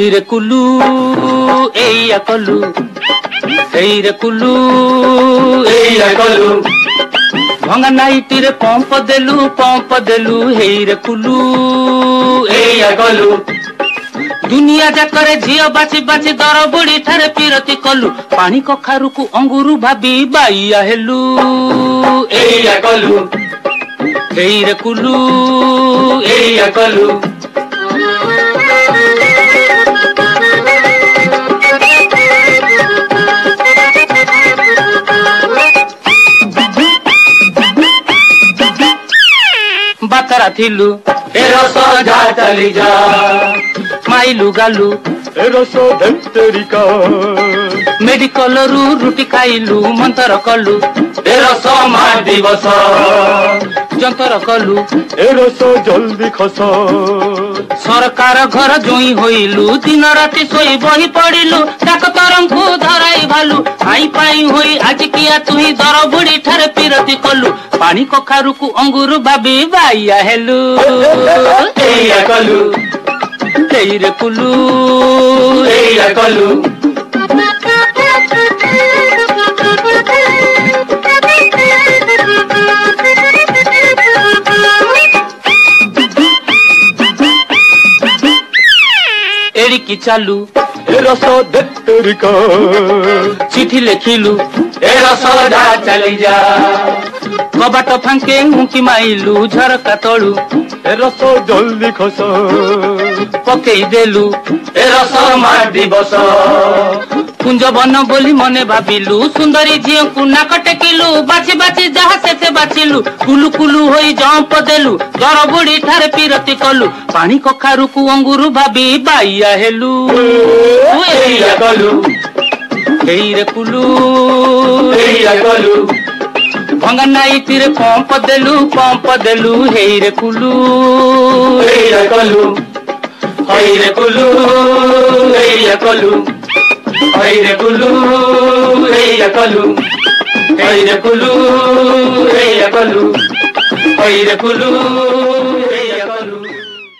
সেইরে কুলু এইয়া কলু সেইরে কুলু এইয়া কলু ভঙা নাইটিরে পম্প দেলু পম্প দেলু হেইরে কুলু এইয়া কলু দুনিয়া যাকরে ঝিও বাছি বাছি দর বুড়ি ঠারে পিরতি কলু পানি কখারুকু অঙ্গুরু ভাবি বাইয়া হেলু এইয়া কলু এইরে কুলু এইয়া কলু सारा थिलु ए रस जा चली जा माई लुगालु ए रस धंतरिका मेडिकल रु रुटी खाइलु मंतर कलु ए रस मा दिवस जंतर कलु ए रस जल्दी खस सरकार घर जोई होइलु दिन राति सोई बही पड़िलु डाक तरंग धराई भालु आई पाई होई आज किया तुही दर बुढ़ी ठर ବିରତି କଲୁ ପାଣି କଖାରୁକୁ ଅଙ୍ଗୁରୁ ଭାବି ବାଇଆ ହେଲୁ କଲୁ କଲୁ ଏଡ଼ିକି ଚାଲୁ ରସ ଲେଖିଲୁ কবাট ফাঙ্কে মুখি মাইলু ঝরকা তলু এ রস জলদি খস পকেই দেলু এ রস মাটি বস কুঞ্জ বন বলি মনে ভাবিলু সুন্দরী ঝিউকু নাক টেকিলু বাছি বাছি যাহা সেতে বাছিলু কুলু কুলু হই জম্প দেলু দর বুড়ি ঠারে পিরতি কলু পানি কখারুকু অঙ্গুরু ভাবি বাইয়া হেলু এইয়া কলু పెయిరెకులు పెయిరెకలు వంగన్న ఇతిరి పాంపదలు పాంపదలు హెయిరెకులు హెయిరెకలు హైరెకులు హెయిరెకలు హైరెకులు హెయిరెకలు హైరెకులు హెయిరెకలు హైరెకులు